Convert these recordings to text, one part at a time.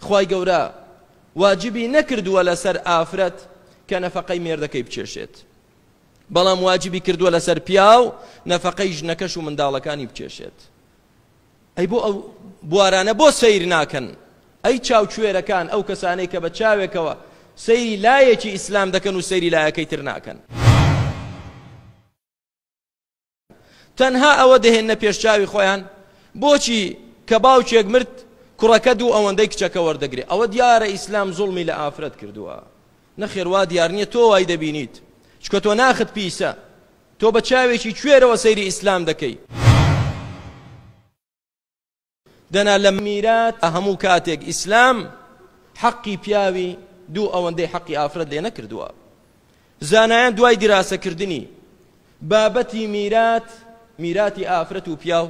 خوای گەورە واجبی نەکردووە لەسەر ئافرەت کە نەفەقەی مێردەکەی بچێشێت بەڵام واجبی کردووە لەسەر پیاو نەفەقەی ژنەکەش و منداڵەکانی بچێشێت ئەی بۆ ئەو بوارانە بۆ سیر ناکەن ئەی چاوچێرەکان ئەو کەسانەی کە بە چاوێکەوە سەیری لایەکی ئیسلام دەکەن و سەیری لایەکەی تر ناکەن تەنها ئەوە دەهێننە پێش چاوی خۆیان بۆچی کە باوکێک مرد کوڕەکە دوو ئەوەندەی کچەکە وەردەگرێ ئەوە دیارە ئیسلام زوڵمی لە ئافرەت کردووە نەخێروا دیار نییە تۆ وای دەبینیت چکە تۆ ناخت پیسە تۆ بە چاوێکی کوێرەوە سەیری ئیسلام دەکەی دەنا لە میرات هەموو کاتێک ئیسلام حەقی پیاوی دوو ئەوەندەی حەقی ئافرەت لێ نەکردووە زانایان دوای دیراسەکردنی بابەتی میرات میراتی ئافرەت و پیاو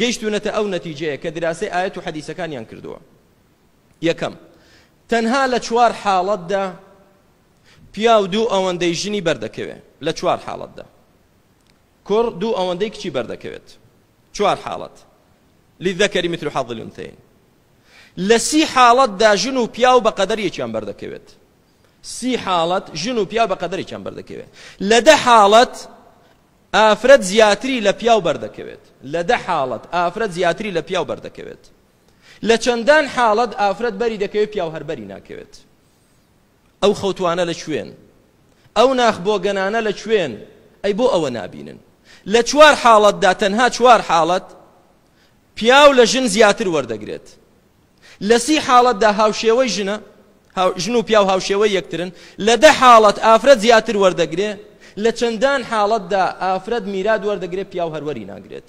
گەیشتونەتە ئەو نەتیجەیە کە دراسی ئاەت و حەدیسەکانیان کردووە یەکەم تەنها لە چوار حاڵەتدا پیاو دوو ئەوەندەی ژنی بەردەکەوێ لە چوار حاڵەتدا کوڕ دوو ئەوەندەی کچی بەردەکەوێت چوار حاڵەت للذکر مثل حظ الانثیین لە سی حاڵەتدا ژن و پیاو بە قەدەر یەکیان بەردەکەوێت سی حاڵەت ژن و پیاو بە قەدەرێکیان بەردەکەوێت لە دە حاڵەت ئافرەت زیاتری لە پیاو بەردەکەوێت لە دە حاڵەت ئافرەت زیاتری لە پیاو بەردەکەوێت لە چەندان حاڵەت ئافرەت بەری دەکەوێت پیاو هەربەری ناکەوێت ئەو خەوتوانە لە کوێن؟ ئەو ناخ بۆگەنانە لە کوێن؟ ئەی بۆ ئەوە نابینن؟ لە چوار حاڵەتدا، تەنها چوار حاڵەت، پیاو لە ژن زیاتر وەردەگرێت. لە سی حاڵەتدا هاوشێوەی ژنە، ژن و پیاو هاوشێوەی یەکترن. لە دە حاڵەت ئافرەت زیاتر وەردەگرێ. لە چەندان حاڵەتدا ئافرەت میرات وەردەگرێ، پیاو هەر وەری ناگرێت.